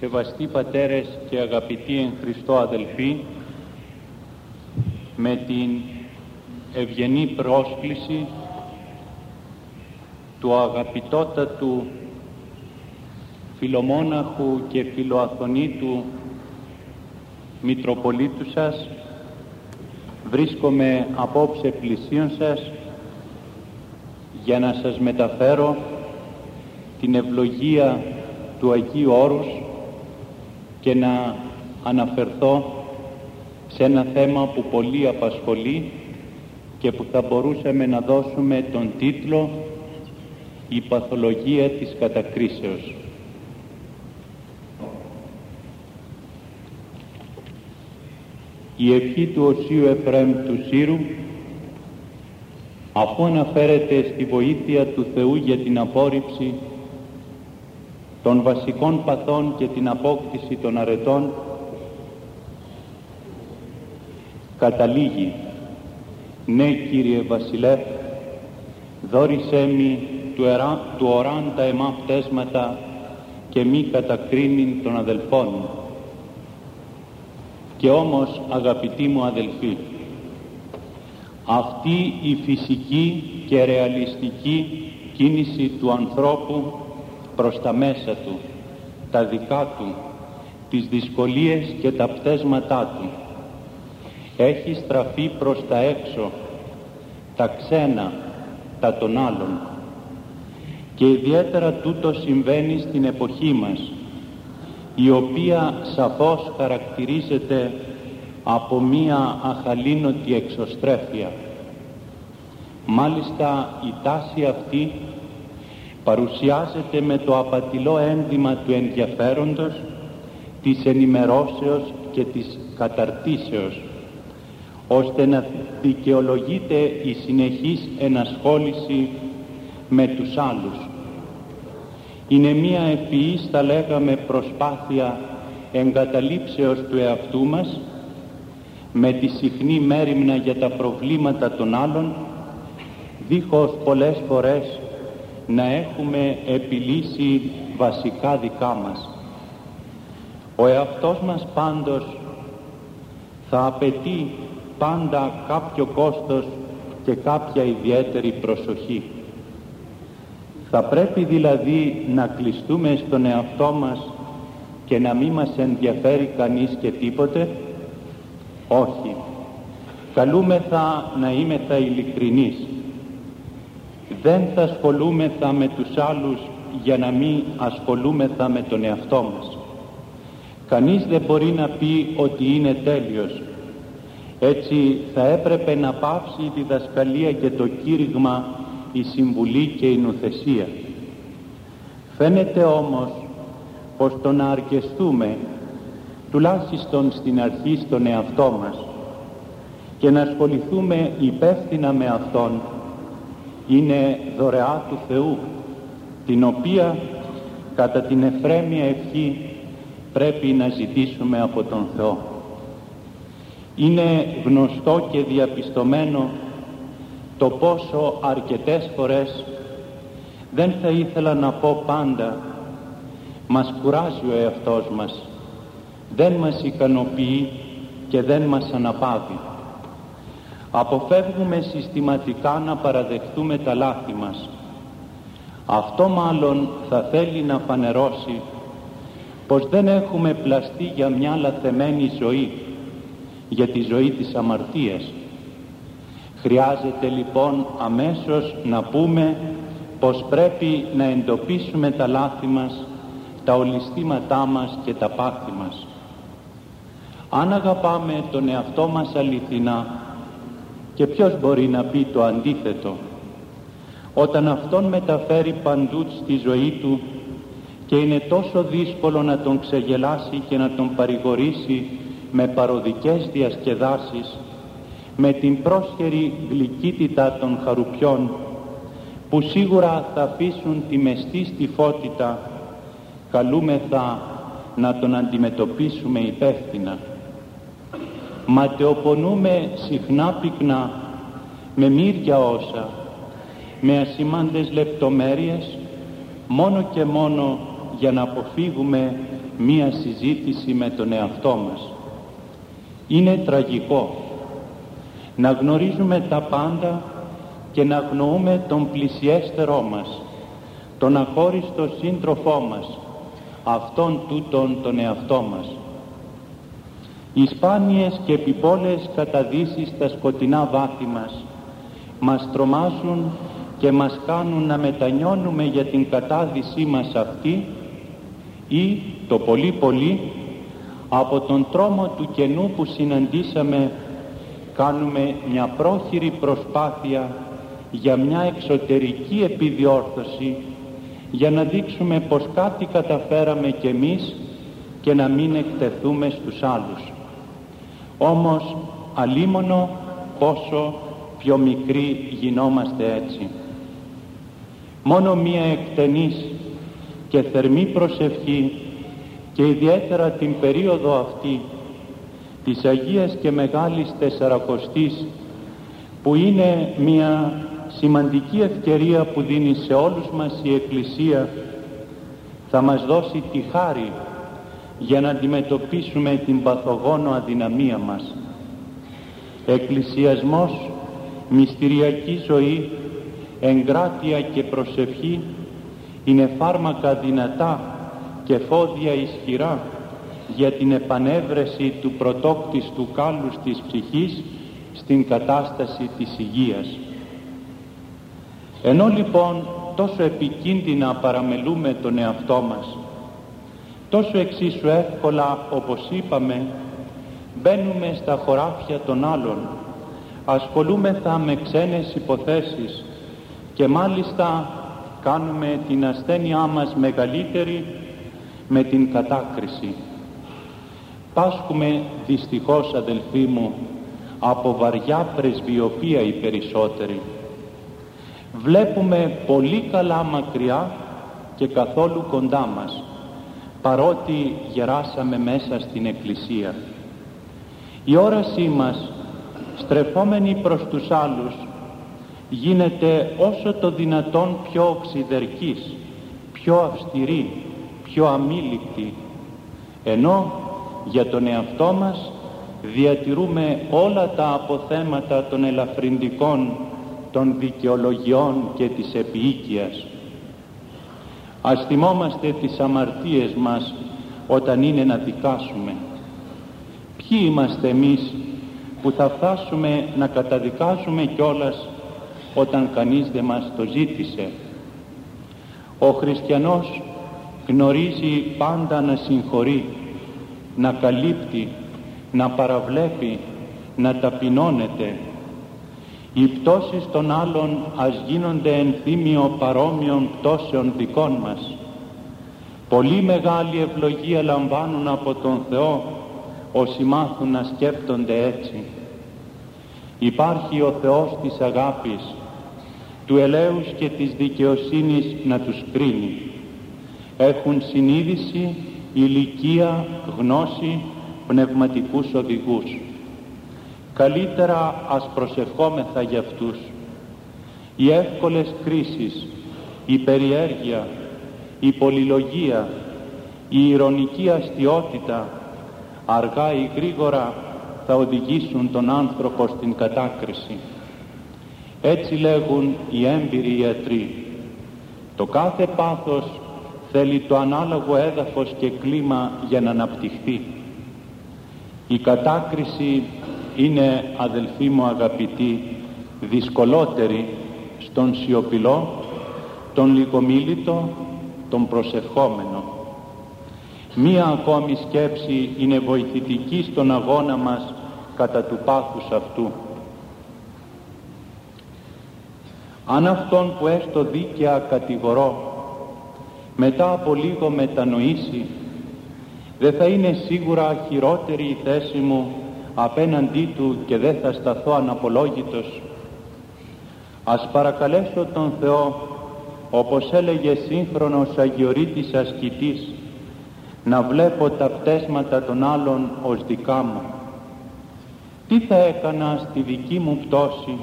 Σεβαστοί πατέρες και αγαπητοί εν Χριστώ αδελφοί, με την ευγενή πρόσκληση του αγαπητότατου φιλομόναχου και φιλοαθωνίτου Μητροπολίτου σας, βρίσκομαι απόψε πλησίον σας για να σας μεταφέρω την ευλογία του Αγίου Όρους και να αναφερθώ σε ένα θέμα που πολύ απασχολεί και που θα μπορούσαμε να δώσουμε τον τίτλο «Η παθολογία της κατακρίσεως». Η ευχή του Οσίου Εφραίμ του Σύρου αφού αναφέρεται στη βοήθεια του Θεού για την απόρριψη των βασικών παθών και την απόκτηση των αρετών καταλήγει «Ναι Κύριε Βασιλεύ, δόρισέ μη του, ερά, του οράντα εμά πτέσματα και μη κατακρίνειν των αδελφών μου». Και όμως αγαπητοί μου αδελφοί, αυτή η φυσική και ρεαλιστική κίνηση του ανθρώπου προς τα μέσα του, τα δικά του, τις δυσκολίες και τα πτέσματά του. Έχει στραφεί προς τα έξω, τα ξένα, τα των άλλων. Και ιδιαίτερα τούτο συμβαίνει στην εποχή μας, η οποία σαφώς χαρακτηρίζεται από μία αχαλήνωτη εξωστρέφεια. Μάλιστα η τάση αυτή παρουσιάζεται με το απατηλό ένδυμα του ενδιαφέροντος, της ενημερώσεως και της καταρτήσεως, ώστε να δικαιολογείται η συνεχής ενασχόληση με τους άλλους. Είναι μία ευφυής, θα λέγαμε, προσπάθεια εγκαταλείψεως του εαυτού μας, με τη συχνή μέρημνα για τα προβλήματα των άλλων, δίχως πολλές φορές να έχουμε επιλύσει βασικά δικά μας. Ο εαυτός μας πάντως θα απαιτεί πάντα κάποιο κόστος και κάποια ιδιαίτερη προσοχή. Θα πρέπει δηλαδή να κλειστούμε στον εαυτό μας και να μην μας ενδιαφέρει κανείς και τίποτε. Όχι. Καλούμεθα να είμεθα ειλικρινείς δεν θα ασχολούμεθα με τους άλλους για να μην ασχολούμεθα με τον εαυτό μας. Κανείς δεν μπορεί να πει ότι είναι τέλειος. Έτσι θα έπρεπε να πάψει η διδασκαλία και το κήρυγμα, η συμβουλή και η νουθεσία. Φαίνεται όμως πως το να αρκεστούμε τουλάχιστον στην αρχή στον εαυτό μας και να ασχοληθούμε υπεύθυνα με Αυτόν είναι δωρεά του Θεού την οποία κατά την εφρέμια ευχή πρέπει να ζητήσουμε από τον Θεό. Είναι γνωστό και διαπιστωμένο το πόσο αρκετές φορές δεν θα ήθελα να πω πάντα μας κουράζει ο εαυτός μας δεν μας ικανοποιεί και δεν μας αναπαύει αποφεύγουμε συστηματικά να παραδεχτούμε τα λάθη μας. Αυτό μάλλον θα θέλει να φανερώσει πως δεν έχουμε πλαστεί για μια λαθεμένη ζωή, για τη ζωή της αμαρτίας. Χρειάζεται λοιπόν αμέσως να πούμε πως πρέπει να εντοπίσουμε τα λάθη μας, τα ολιστήματά μας και τα πάθη μας. Αν αγαπάμε τον εαυτό μας αληθινά, και ποιος μπορεί να πει το αντίθετο; Όταν αυτόν μεταφέρει παντού στη ζωή του και είναι τόσο δύσκολο να τον ξεγελάσει και να τον παρηγορήσει με παροδικές διασκεδάσεις, με την πρόσχερη γλυκύτητα των χαρουπιών, που σίγουρα θα αφήσουν τη μεστή στιφότητα, καλούμεθα να τον αντιμετωπίσουμε υπεύθυνα ματαιοπονούμε συχνά πυκνά με μύρια όσα, με ασημάντες λεπτομέρειες, μόνο και μόνο για να αποφύγουμε μία συζήτηση με τον εαυτό μας. Είναι τραγικό να γνωρίζουμε τα πάντα και να γνωρούμε τον πλησιέστερό μας, τον αχώριστο σύντροφό μας, αυτόν τούτον τον εαυτό μας. Οι σπάνιες και επιπόλες καταδύσεις στα σκοτεινά βάθη μας μας τρομάζουν και μας κάνουν να μετανιώνουμε για την κατάδυσή μας αυτή ή το πολύ πολύ από τον τρόμο του κενού που συναντήσαμε κάνουμε μια πρόχειρη προσπάθεια για μια εξωτερική επιδιόρθωση για να δείξουμε πως κάτι καταφέραμε κι εμείς και να μην εκτεθούμε στους άλλους. Όμως αλίμονο πόσο πιο μικροί γινόμαστε έτσι. Μόνο μία εκτενής και θερμή προσευχή και ιδιαίτερα την περίοδο αυτή της Αγίας και Μεγάλης Τεσσαρακοστής που είναι μια σημαντική ευκαιρία που δίνει σε όλους μας η Εκκλησία θα μας δώσει τη χάρη για να αντιμετωπίσουμε την παθογόνο αδυναμία μας. Εκκλησιασμός, μυστηριακή ζωή, εγκράτεια και προσευχή είναι φάρμακα δυνατά και φόδια ισχυρά για την επανέβρεση του πρωτόκτιστου κάλους της ψυχής στην κατάσταση της υγείας. Ενώ λοιπόν τόσο επικίνδυνα παραμελούμε τον εαυτό μας, τόσο εξίσου εύκολα όπως είπαμε μπαίνουμε στα χωράφια των άλλων, ασχολούμεθα με ξένες υποθέσεις και μάλιστα κάνουμε την ασθένειά μας μεγαλύτερη με την κατάκριση. Πάσχουμε δυστυχώς αδελφοί μου από βαριά πρεσβειοποία οι περισσότεροι. Βλέπουμε πολύ καλά μακριά και καθόλου κοντά μας παρότι γεράσαμε μέσα στην Εκκλησία. Η όρασή μας στρεφόμενη προς τους άλλους γίνεται όσο το δυνατόν πιο οξυδερκής, πιο αυστηρή, πιο αμήλικτη ενώ για τον εαυτό μας διατηρούμε όλα τα αποθέματα των ελαφρυντικών των δικαιολογιών και της επιοίκειας. Ας θυμόμαστε τις αμαρτίες μας όταν είναι να δικάσουμε. Ποιοι είμαστε εμείς που θα φτάσουμε να καταδικάζουμε κιόλας όταν κανείς δεν μας το ζήτησε; Ο χριστιανός γνωρίζει πάντα να συγχωρεί, να καλύπτει, να παραβλέπει, να ταπεινώνεται. Οι πτώσεις των άλλων ας γίνονται ενθύμιο παρόμοιων πτώσεων δικών μας. Πολύ μεγάλη ευλογία λαμβάνουν από τον Θεό όσοι μάθουν να σκέπτονται έτσι. Υπάρχει ο Θεός της αγάπης, του ελέους και της δικαιοσύνης να τους κρίνει. Έχουν συνείδηση, ηλικία, γνώση, πνευματικούς οδηγούς. Καλύτερα ας προσευχόμεθα για αυτούς. Οι εύκολες κρίσεις, η περιέργεια, η πολυλογία, η ηρωνική αστιότητα, αργά ή γρήγορα θα οδηγήσουν τον άνθρωπο στην κατάκριση. Έτσι λέγουν οι έμπειροι ιατροί. Το κάθε πάθος θέλει το ανάλογο έδαφος και κλίμα για να αναπτυχθεί. Η κατάκριση είναι αδελφοί μου αγαπητοί δυσκολότερη στον σιωπηλό, τον λιγομίλητο, τον προσευχόμενο. Μία ακόμη σκέψη είναι βοηθητική στον αγώνα μας κατά του πάθους αυτού. Αν αυτόν που έστω δίκαια κατηγορώ μετά από λίγο μετανοήσει δεν θα είναι σίγουρα χειρότερη η θέση μου απέναντί του και δεν θα σταθώ αναπολόγητος. Ας παρακαλέσω τον Θεό όπως έλεγε σύγχρονος Αγιορείτης ασκητής να βλέπω τα πτέσματα των άλλων ως δικά μου. Τι θα έκανα στη δική μου πτώση,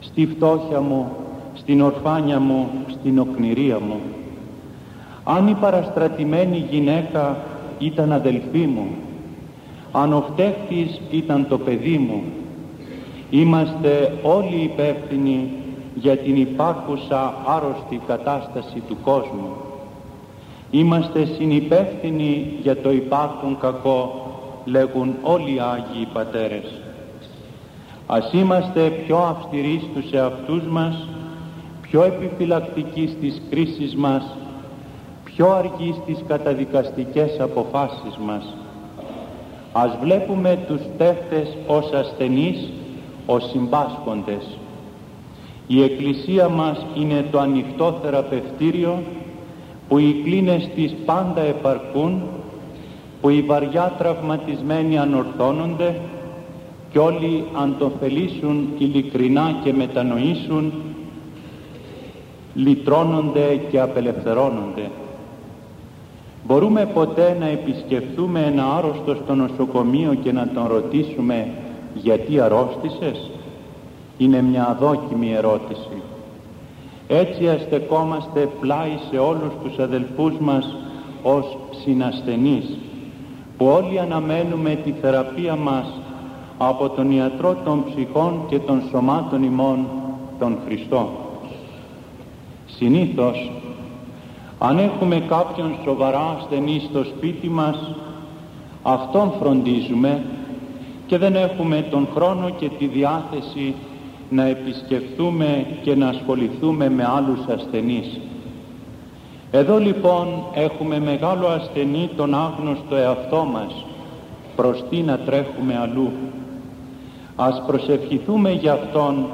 στη φτώχεια μου, στην ορφάνια μου, στην οκνηρία μου. Αν η παραστρατημένη γυναίκα ήταν αδελφή μου, αν ο φταίχτης ήταν το παιδί μου, είμαστε όλοι υπεύθυνοι για την υπάρχουσα άρρωστη κατάσταση του κόσμου. Είμαστε συνυπεύθυνοι για το υπάρχον κακό, λέγουν όλοι οι Άγιοι Πατέρες. Ας είμαστε πιο αυστηροί στους εαυτούς μας, πιο επιφυλακτικοί στις κρίσεις μας, πιο αργοί στις καταδικαστικές αποφάσεις μας. Ας βλέπουμε τους τέχτες ως ασθενείς, ως συμπάσχοντες. Η Εκκλησία μας είναι το ανοιχτό θεραπευτήριο που οι κλίνες της πάντα επαρκούν, που οι βαριά τραυματισμένοι ανορθώνονται κι όλοι αν το θελήσουν ειλικρινά και μετανοήσουν λυτρώνονται και απελευθερώνονται. Μπορούμε ποτέ να επισκεφθούμε ένα άρρωστο στο νοσοκομείο και να τον ρωτήσουμε γιατί αρρώστησες; Είναι μια αδόκιμη ερώτηση. Έτσι αστεκόμαστε πλάι σε όλους τους αδελφούς μας ως συνασθενείς που όλοι αναμένουμε τη θεραπεία μας από τον ιατρό των ψυχών και των σωμάτων ημών τον Χριστό. Συνήθως αν έχουμε κάποιον σοβαρά ασθενή στο σπίτι μας αυτόν φροντίζουμε και δεν έχουμε τον χρόνο και τη διάθεση να επισκεφθούμε και να ασχοληθούμε με άλλους ασθενείς. Εδώ λοιπόν έχουμε μεγάλο ασθενή τον άγνωστο εαυτό μας προς τι να τρέχουμε αλλού. Ας προσευχηθούμε για Αυτόν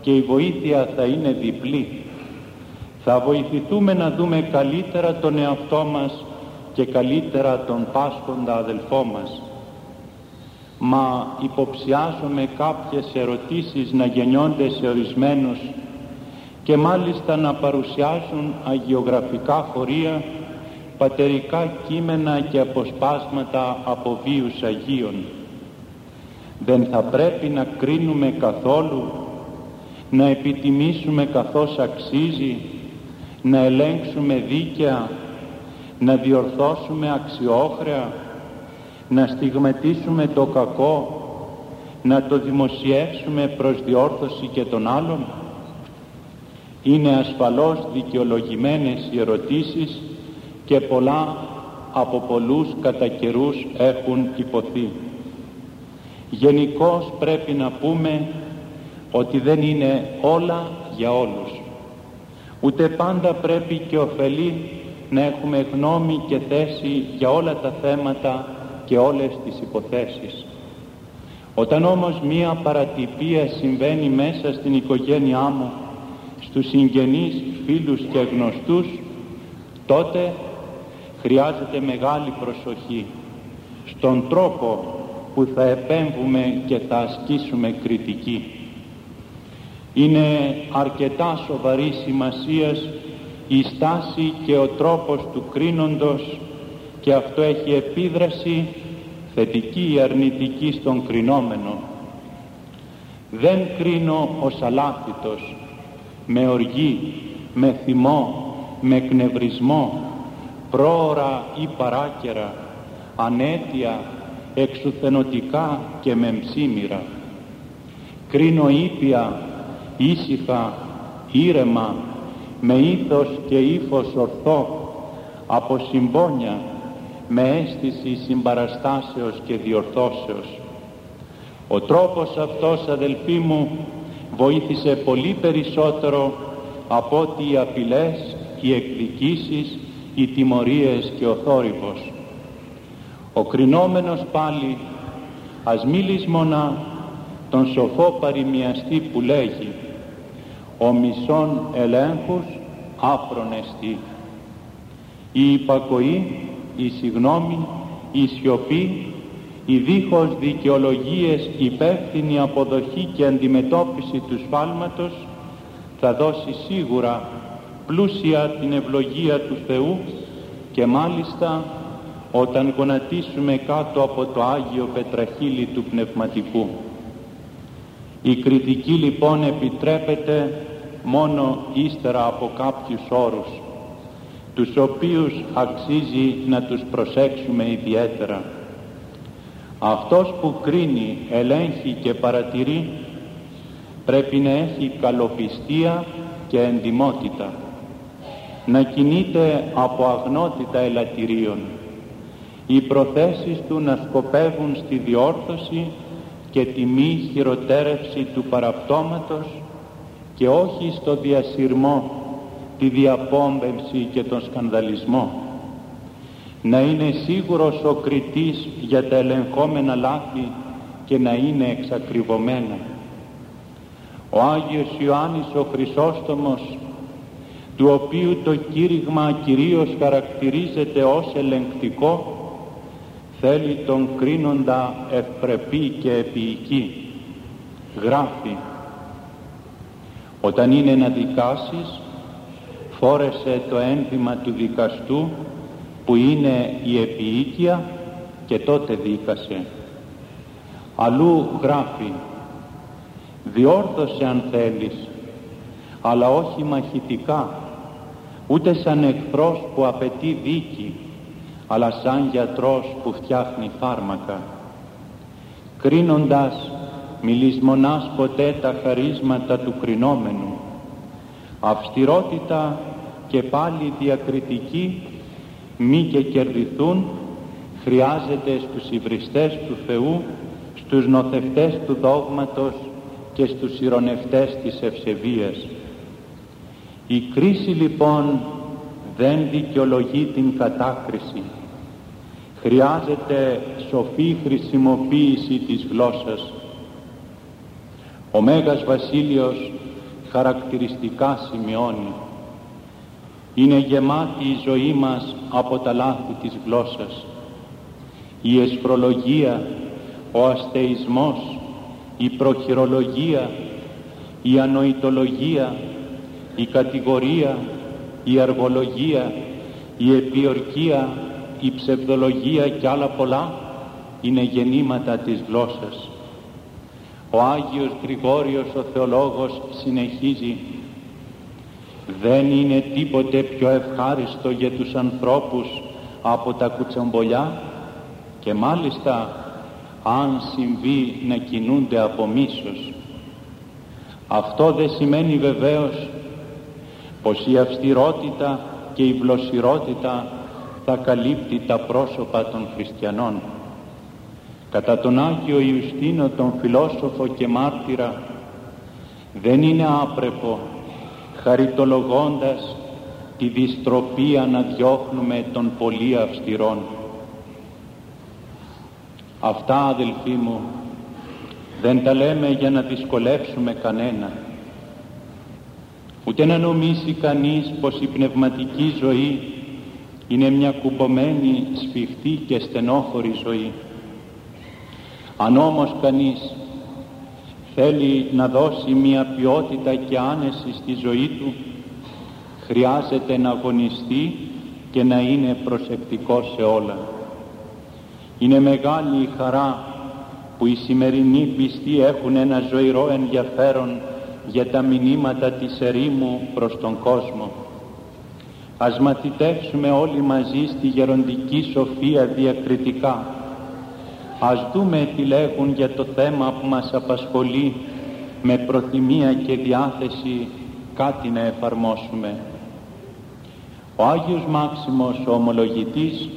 και η βοήθεια θα είναι διπλή. Θα βοηθηθούμε να δούμε καλύτερα τον εαυτό μας και καλύτερα τον πάσχοντα αδελφό μας. Μα υποψιάζομαι κάποιες ερωτήσεις να γεννιόνται σε ορισμένους και μάλιστα να παρουσιάζουν αγιογραφικά χωρία, πατερικά κείμενα και αποσπάσματα από βίους Αγίων δεν θα πρέπει να κρίνουμε καθόλου, να επιτιμήσουμε καθώς αξίζει, να ελέγξουμε δίκαια, να διορθώσουμε αξιόχρεα, να στιγματίσουμε το κακό, να το δημοσιεύσουμε προς διόρθωση και των άλλων. Είναι ασφαλώς δικαιολογημένες οι ερωτήσεις και πολλά από πολλούς κατά καιρούς έχουν υποθεί. Γενικώς πρέπει να πούμε ότι δεν είναι όλα για όλους. Ούτε πάντα πρέπει και ωφελεί να έχουμε γνώμη και θέση για όλα τα θέματα και όλες τις υποθέσεις. Όταν όμως μία παρατυπία συμβαίνει μέσα στην οικογένειά μου, στους συγγενείς, φίλους και γνωστούς, τότε χρειάζεται μεγάλη προσοχή στον τρόπο που θα επέμβουμε και θα ασκήσουμε κριτική. Είναι αρκετά σοβαρή σημασίας η στάση και ο τρόπος του κρίνοντος και αυτό έχει επίδραση θετική ή αρνητική στον κρινόμενο. Δεν κρίνω ως αλάθητος, με οργή, με θυμό, με εκνευρισμό, πρόωρα ή παράκερα, ανέτεια, εξουθενωτικά και μεμψίμυρα. Κρίνω ήπια, ήσυχα, ήρεμα, με ήθος και ύφος ορθό, από συμπόνια, με αίσθηση συμπαραστάσεως και διορθώσεως. Ο τρόπος αυτός, αδελφοί μου, βοήθησε πολύ περισσότερο από ότι οι απειλές, οι εκδικήσεις, οι τιμωρίες και ο θόρυβος. Ο κρινόμενος πάλι ας μη λησμονά τον σοφό παροιμιαστή που λέγει «Ο μισόν ελέγχους άφρονεστη». Η υπακοή, η συγνώμη, η σιωπή, η δίχως δικαιολογίες υπεύθυνη αποδοχή και αντιμετώπιση του σφάλματος θα δώσει σίγουρα πλούσια την ευλογία του Θεού και μάλιστα όταν γονατίσουμε κάτω από το Άγιο Πετραχύλι του Πνευματικού. Η κριτική λοιπόν επιτρέπεται μόνο ύστερα από κάποιους όρους. τους οποίους αξίζει να τους προσέξουμε ιδιαίτερα. Αυτός που κρίνει, ελέγχει και παρατηρεί πρέπει να έχει καλοπιστία και εντιμότητα, να κινείται από αγνότητα ελαττηρίων, οι προθέσεις του να σκοπεύουν στη διόρθωση και τη μη χειροτέρευση του παραπτώματος και όχι στο διασυρμό, τη διαπόμπευση και τον σκανδαλισμό. Να είναι σίγουρος ο κριτής για τα ελεγχόμενα λάθη και να είναι εξακριβωμένα. Ο Άγιος Ιωάννης ο Χρυσόστομος, του οποίου το κήρυγμα κυρίως χαρακτηρίζεται ως ελεγκτικό, θέλει τον κρίνοντα ευπρεπή και επίοικη. Γράφει όταν είναι να δικάσεις φόρεσε το ένθυμα του δικαστού που είναι η επιοίκεια και τότε δίκασε. Αλλού γράφει διόρθωσε αν θέλεις αλλά όχι μαχητικά ούτε σαν εχθρός που απαιτεί δίκη αλλά σαν γιατρός που φτιάχνει φάρμακα κρίνοντας μιλισμονάς ποτέ τα χαρίσματα του κρινόμενου. Αυστηρότητα και πάλι διακριτική μη και κερδιθούν χρειάζεται στους υβριστές του Θεού στους νοθευτές του δόγματος και στους ηρωνευτές της ευσεβίας. Η κρίση λοιπόν δεν δικαιολογεί την κατάκριση. Χρειάζεται σοφή χρησιμοποίηση της γλώσσας ο Μέγας Βασίλειος χαρακτηριστικά σημειώνει είναι γεμάτη η ζωή μας από τα λάθη της γλώσσας. Η εσφρολογία ο αστεισμός η προχειρολογία η ανοητολογία η κατηγορία η αργολογία η επιορκία η ψευδολογία και άλλα πολλά είναι γεννήματα της γλώσσας ο Άγιος Γρηγόριος ο Θεολόγος συνεχίζει δεν είναι τίποτε πιο ευχάριστο για τους ανθρώπους από τα κουτσομπολιά και μάλιστα αν συμβεί να κινούνται από μίσος. Αυτό δεν σημαίνει βεβαίως πως η αυστηρότητα και η βλοσιρότητα θα καλύπτει τα πρόσωπα των χριστιανών. Κατά τον Άγιο Ιουστίνο τον φιλόσοφο και μάρτυρα δεν είναι άπρεπο χαριτολογώντας τη δυστροπία να διώχνουμε των πολύ αυστηρών. Αυτά αδελφοί μου δεν τα λέμε για να δυσκολεύσουμε κανένα ούτε να νομίσει κανείς πως η πνευματική ζωή είναι μια κουμπωμένη, σφιχτή και στενόχωρη ζωή. Αν όμως κανείς θέλει να δώσει μια ποιότητα και άνεση στη ζωή του, χρειάζεται να αγωνιστεί και να είναι προσεκτικός σε όλα. Είναι μεγάλη η χαρά που οι σημερινοί πιστοί έχουν ένα ζωηρό ενδιαφέρον για τα μηνύματα της ερήμου προς τον κόσμο. Ας μαθητεύσουμε όλοι μαζί στη γεροντική σοφία διακριτικά Ας δούμε τι λέγουν για το θέμα που μας απασχολεί με προθυμία και διάθεση κάτι να εφαρμόσουμε. Ο Άγιος Μάξιμος ο ομολογητής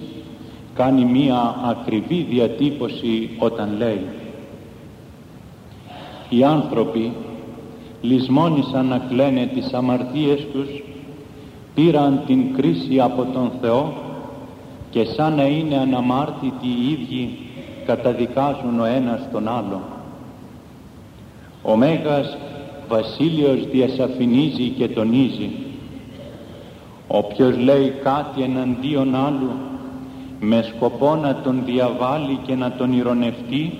κάνει μία ακριβή διατύπωση όταν λέει «Οι άνθρωποι λησμόνησαν να κλαίνε τις αμαρτίες τους, πήραν την κρίση από τον Θεό και σαν να είναι αναμάρτητοι οι ίδιοι καταδικάζουν ο ένας τον άλλο. Ο Μέγας Βασίλειος διασαφηνίζει και τονίζει όποιος λέει κάτι εναντίον άλλου με σκοπό να τον διαβάλει και να τον ηρωνευτεί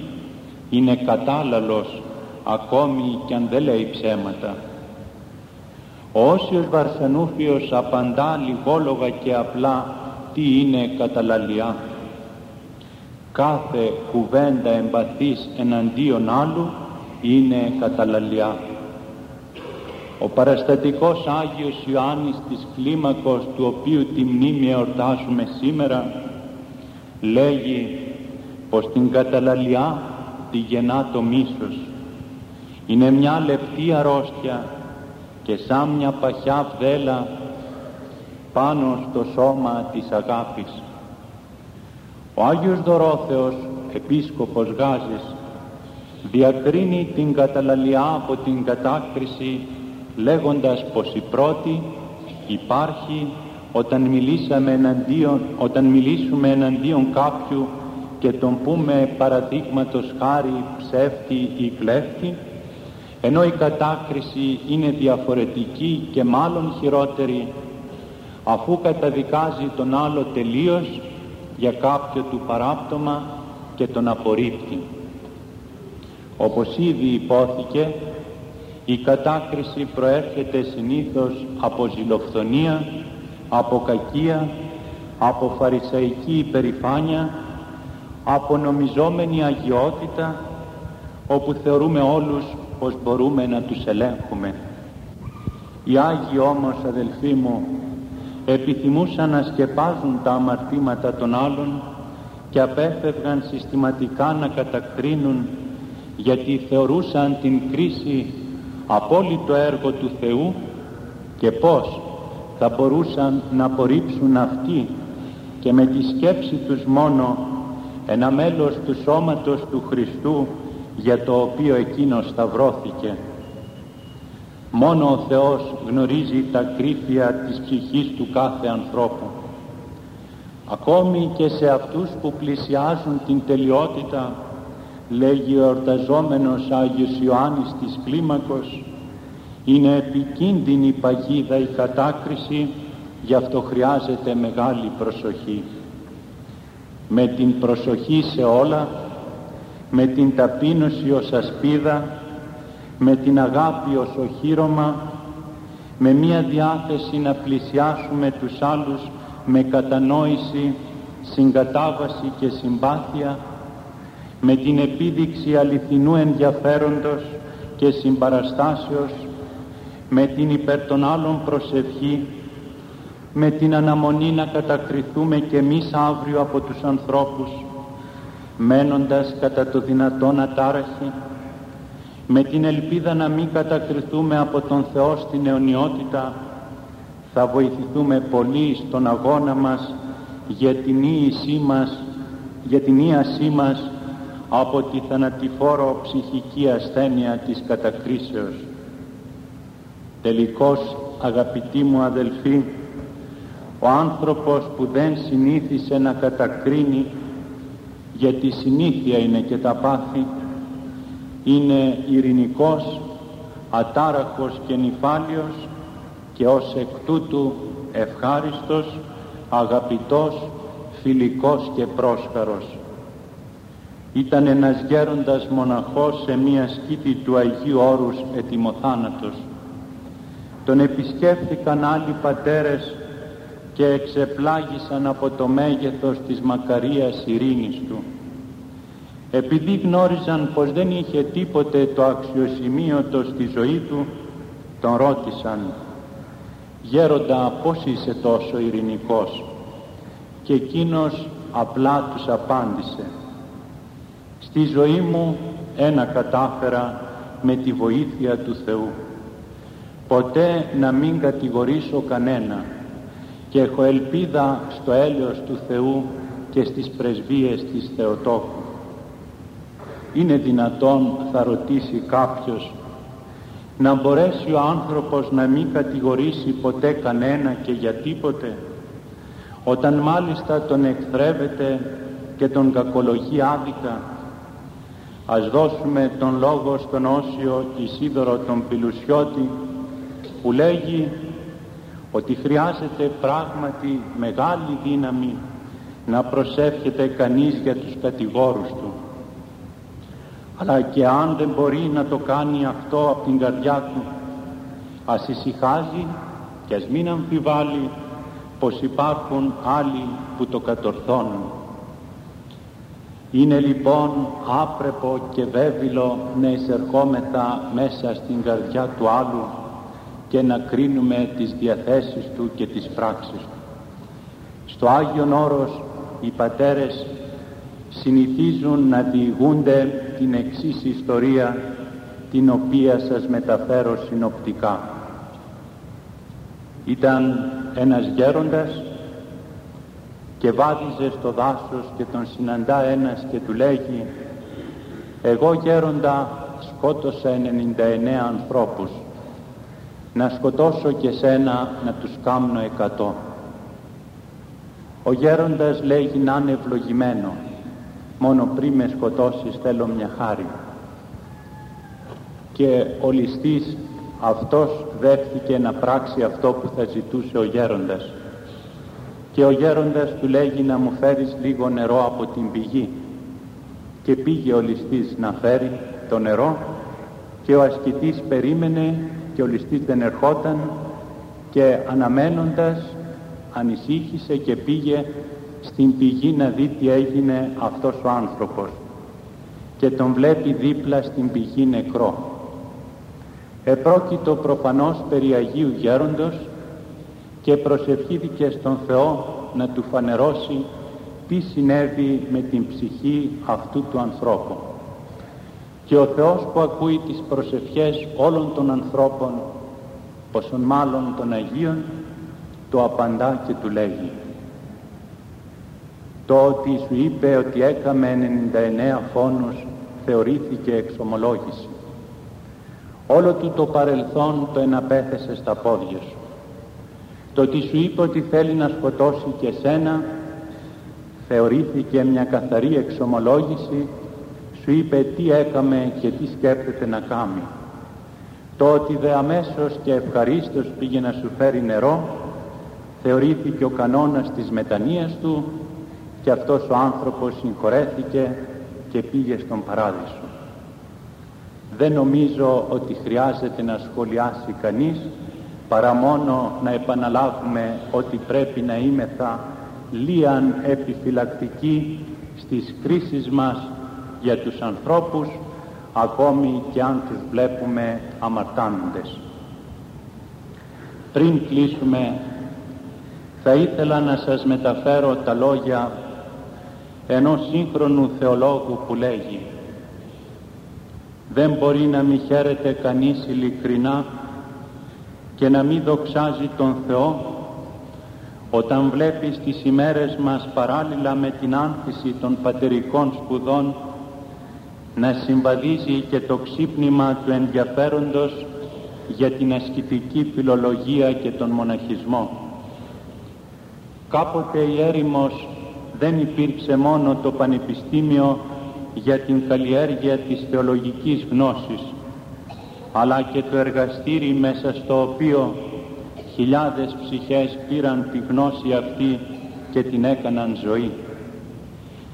είναι κατάλαλος ακόμη κι αν δεν λέει ψέματα. Ο Όσιος Βαρσανούφιος απαντά λιγόλογα και απλά τι είναι καταλαλιά κάθε κουβέντα εμπαθής εναντίον άλλου είναι καταλαλιά. Ο παραστατικός Άγιος Ιωάννης της κλίμακος του οποίου τη μνήμη εορτάζουμε σήμερα λέγει πως την καταλαλιά τη γεννά το μίσος είναι μια λεπτή αρρώστια και σαν μια παχιά βδέλα πάνω στο σώμα της αγάπης. Ο Άγιος Δωρόθεος, επίσκοπος Γάζης, διακρίνει την καταλαλιά από την κατάκριση λέγοντας πως η πρώτη υπάρχει όταν, μιλήσαμε εναντίον, όταν μιλήσουμε εναντίον κάποιου και τον πούμε παραδείγματος χάρη ψεύτη ή κλέφτη ενώ η κατάκριση είναι διαφορετική και μάλλον χειρότερη αφού καταδικάζει τον άλλο τελείως για κάποιο του παράπτωμα και τον απορρίπτει. Όπως ήδη υπόθηκε, η κατάκριση προέρχεται συνήθως από ζηλοφθονία, από κακία, από φαρισαϊκή υπερηφάνεια, από νομιζόμενη αγιότητα, όπου θεωρούμε όλους πως μπορούμε να τους ελέγχουμε. Οι Άγιοι όμως αδελφοί μου επιθυμούσαν να σκεπάζουν τα αμαρτήματα των άλλων και απέφευγαν συστηματικά να κατακρίνουν γιατί θεωρούσαν την κρίση απόλυτο έργο του Θεού και πως θα μπορούσαν να απορρίψουν αυτοί και με τη σκέψη τους μόνο ένα μέλος του σώματος του Χριστού για το οποίο εκείνος σταυρώθηκε. Μόνο ο Θεός γνωρίζει τα κρύφια της ψυχής του κάθε ανθρώπου. Ακόμη και σε αυτούς που πλησιάζουν την τελειότητα, λέγει ο εορταζόμενος Άγιος Ιωάννης της Κλίμακος, είναι επικίνδυνη παγίδα η κατάκριση, γι' αυτό χρειάζεται μεγάλη προσοχή. Με την προσοχή σε όλα, με την ταπείνωση ως ασπίδα, με την αγάπη ως οχύρωμα, με μία διάθεση να πλησιάσουμε τους άλλους με κατανόηση, συγκατάβαση και συμπάθεια, με την επίδειξη αληθινού ενδιαφέροντος και συμπαραστάσεως, με την υπέρ των άλλων προσευχή, με την αναμονή να κατακριθούμε και εμείς αύριο από τους ανθρώπους, μένοντας κατά το δυνατόν ατάραχοι, με την ελπίδα να μην κατακριθούμε από τον Θεό στην αιωνιότητα, θα βοηθηθούμε πολύ στον αγώνα μας για την ίησή μας, για την ίασή μας από τη θανατηφόρο ψυχική ασθένεια της κατακρίσεως. Τελικώς αγαπητοί μου αδελφοί, ο άνθρωπος που δεν συνήθισε να κατακρίνει γιατί συνήθεια είναι και τα πάθη είναι ειρηνικός, ατάραχος και νυφάλιος και ως εκ τούτου ευχάριστος, αγαπητός, φιλικός και πρόσχαρος. Ήταν ένας γέροντας μοναχός σε μία σκήτη του Αγίου Όρους ετοιμοθάνατος. Τον επισκέφθηκαν άλλοι πατέρες και εξεπλάγησαν από το μέγεθος της μακαρίας ειρήνης του. Επειδή γνώριζαν πως δεν είχε τίποτε το αξιοσημείωτο στη ζωή του, τον ρώτησαν «Γέροντα, πώς είσαι τόσο ειρηνικός» και εκείνος απλά τους απάντησε «Στη ζωή μου ένα κατάφερα με τη βοήθεια του Θεού. Ποτέ να μην κατηγορήσω κανένα και έχω ελπίδα στο έλεος του Θεού και στις πρεσβείες της Θεοτόκου. Είναι δυνατόν, θα ρωτήσει κάποιος, να μπορέσει ο άνθρωπος να μην κατηγορήσει ποτέ κανένα και για τίποτε, όταν μάλιστα τον εκθρέβεται και τον κακολογεί άδικα. Ας δώσουμε τον λόγο στον Όσιο Ισίδωρο τον Πιλουσιώτη που λέγει ότι χρειάζεται πράγματι μεγάλη δύναμη να προσεύχεται κανείς για τους κατηγόρους του. Αλλά και αν δεν μπορεί να το κάνει αυτό από την καρδιά του, ας ησυχάζει και ας μην αμφιβάλλει πως υπάρχουν άλλοι που το κατορθώνουν. Είναι λοιπόν άπρεπο και βέβηλο να εισερχόμεθα μέσα στην καρδιά του άλλου και να κρίνουμε τις διαθέσεις Του και τις πράξεις Του. Στο Άγιον Όρος οι πατέρες συνηθίζουν να διηγούνται την εξής ιστορία την οποία σας μεταφέρω συνοπτικά. Ήταν ένας γέροντας και βάδιζε στο δάσος και τον συναντά ένας και του λέγει «Εγώ γέροντα σκότωσα 99 ανθρώπους, να σκοτώσω και σένα να τους κάμνω εκατό». Ο γέροντας λέγει να είναι ευλογημένο, μόνο πριν με σκοτώσεις θέλω μια χάρη. Και ο ληστής αυτός δέχθηκε να πράξει αυτό που θα ζητούσε ο γέροντας. Και ο γέροντας του λέγει να μου φέρεις λίγο νερό από την πηγή. Και πήγε ο ληστής να φέρει το νερό και ο ασκητής περίμενε και ο ληστής δεν ερχόταν και αναμένοντας ανησύχησε και πήγε στην πηγή να δει τι έγινε αυτός ο άνθρωπος και τον βλέπει δίπλα στην πηγή νεκρό. Επρόκειτο προφανώς περί Αγίου Γέροντος και προσευχήθηκε στον Θεό να του φανερώσει τι συνέβη με την ψυχή αυτού του ανθρώπου. Και ο Θεός που ακούει τις προσευχές όλων των ανθρώπων, πόσον μάλλον των Αγίων, το απαντά και του λέγει το ότι σου είπε ότι έκαμε 99 φόνους θεωρήθηκε εξομολόγηση. Όλο του το παρελθόν το εναπέθεσε στα πόδια σου. Το ότι σου είπε ότι θέλει να σκοτώσει και σένα θεωρήθηκε μια καθαρή εξομολόγηση. Σου είπε τι έκαμε και τι σκέφτεται να κάνει. Το ότι δε αμέσως και ευχαρίστως πήγε να σου φέρει νερό θεωρήθηκε ο κανόνας της μετανοίας του και αυτός ο άνθρωπος συγχωρέθηκε και πήγε στον παράδεισο. Δεν νομίζω ότι χρειάζεται να σχολιάσει κανείς παρά μόνο να επαναλάβουμε ότι πρέπει να είμεθα λίαν επιφυλακτικοί στις κρίσεις μας για τους ανθρώπους ακόμη και αν τους βλέπουμε αμαρτάνοντες. Πριν κλείσουμε θα ήθελα να σας μεταφέρω τα λόγια ενός σύγχρονου θεολόγου που λέγει «Δεν μπορεί να μη χαίρεται κανείς ειλικρινά και να μην δοξάζει τον Θεό όταν βλέπει στις ημέρες μας παράλληλα με την άνθηση των πατερικών σπουδών να συμβαδίζει και το ξύπνημα του ενδιαφέροντος για την ασκητική φιλολογία και τον μοναχισμό. Κάποτε η έρημος δεν υπήρξε μόνο το πανεπιστήμιο για την καλλιέργεια της θεολογικής γνώσης, αλλά και το εργαστήρι μέσα στο οποίο χιλιάδες ψυχές πήραν τη γνώση αυτή και την έκαναν ζωή.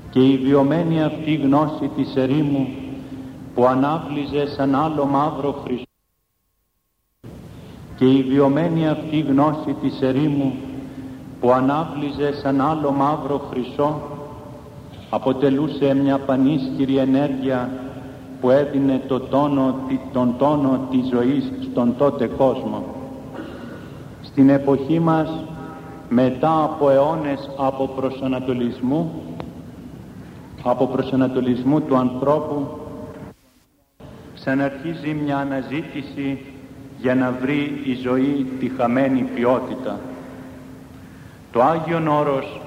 Και η βιωμένη αυτή γνώση της ερήμου που ανάβλυζε σαν άλλο μαύρο χρυσό και η βιωμένη αυτή γνώση της ερήμου που ανάβλυζε σαν άλλο μαύρο χρυσό αποτελούσε μια πανίσχυρη ενέργεια που έδινε το τόνο, τον τόνο της ζωής στον τότε κόσμο. Στην εποχή μας μετά από αιώνες από προσανατολισμού από προσανατολισμού του ανθρώπου ξαναρχίζει μια αναζήτηση για να βρει η ζωή τη χαμένη ποιότητα. Το Άγιον Όρος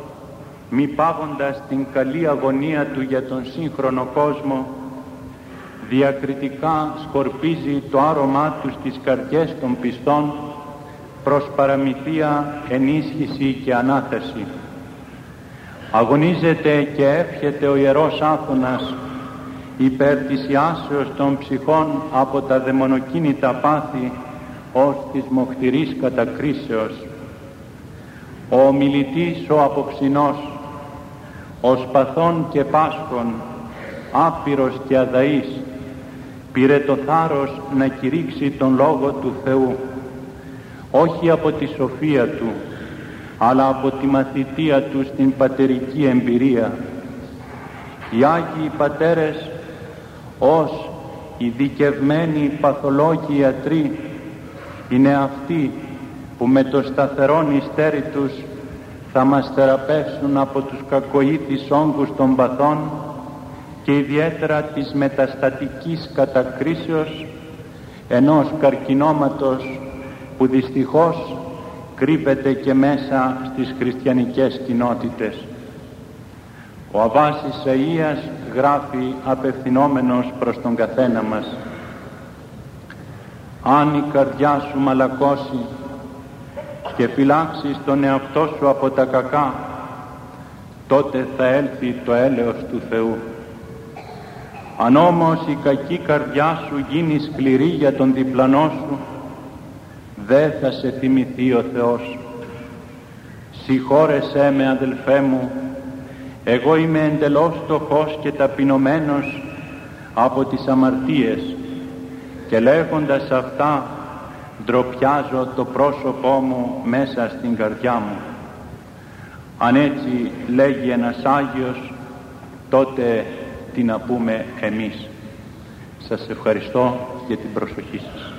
μη πάγοντας την καλή αγωνία του για τον σύγχρονο κόσμο διακριτικά σκορπίζει το άρωμά τους στις καρδιές των πιστών προς παραμυθία, ενίσχυση και ανάθεση. Αγωνίζεται και εύχεται ο Ιερός Άθωνας υπέρ της ιάσεως των ψυχών από τα δαιμονοκίνητα πάθη ως της μοχθηρής κατακρίσεως ο ομιλητής ο αποψινός, ο σπαθών και πάσχων, άπειρος και αδαής, πήρε το θάρρος να κηρύξει τον Λόγο του Θεού, όχι από τη σοφία του, αλλά από τη μαθητεία του στην πατερική εμπειρία. Οι Άγιοι Πατέρες ως ειδικευμένοι παθολόγοι ιατροί είναι αυτοί που με το σταθερό νηστέρι τους θα μας θεραπεύσουν από τους κακοήθεις όγκους των παθών και ιδιαίτερα της μεταστατικής κατακρίσεως ενός καρκινώματος που δυστυχώς κρύβεται και μέσα στις χριστιανικές κοινότητες. Ο Αβάς Ισαΐας γράφει απευθυνόμενος προς τον καθένα μας «Αν η καρδιά σου μαλακώσει και φυλάξεις τον εαυτό σου από τα κακά, τότε θα έλθει το έλεος του Θεού. Αν όμως η κακή καρδιά σου γίνει σκληρή για τον διπλανό σου, δεν θα σε θυμηθεί ο Θεός. Συγχώρεσέ με αδελφέ μου, εγώ είμαι εντελώς φτωχός και ταπεινωμένος από τις αμαρτίες και λέγοντας αυτά ντροπιάζω το πρόσωπό μου μέσα στην καρδιά μου. Αν έτσι λέγει ένας Άγιος, τότε τι να πούμε εμείς. Σας ευχαριστώ για την προσοχή σας.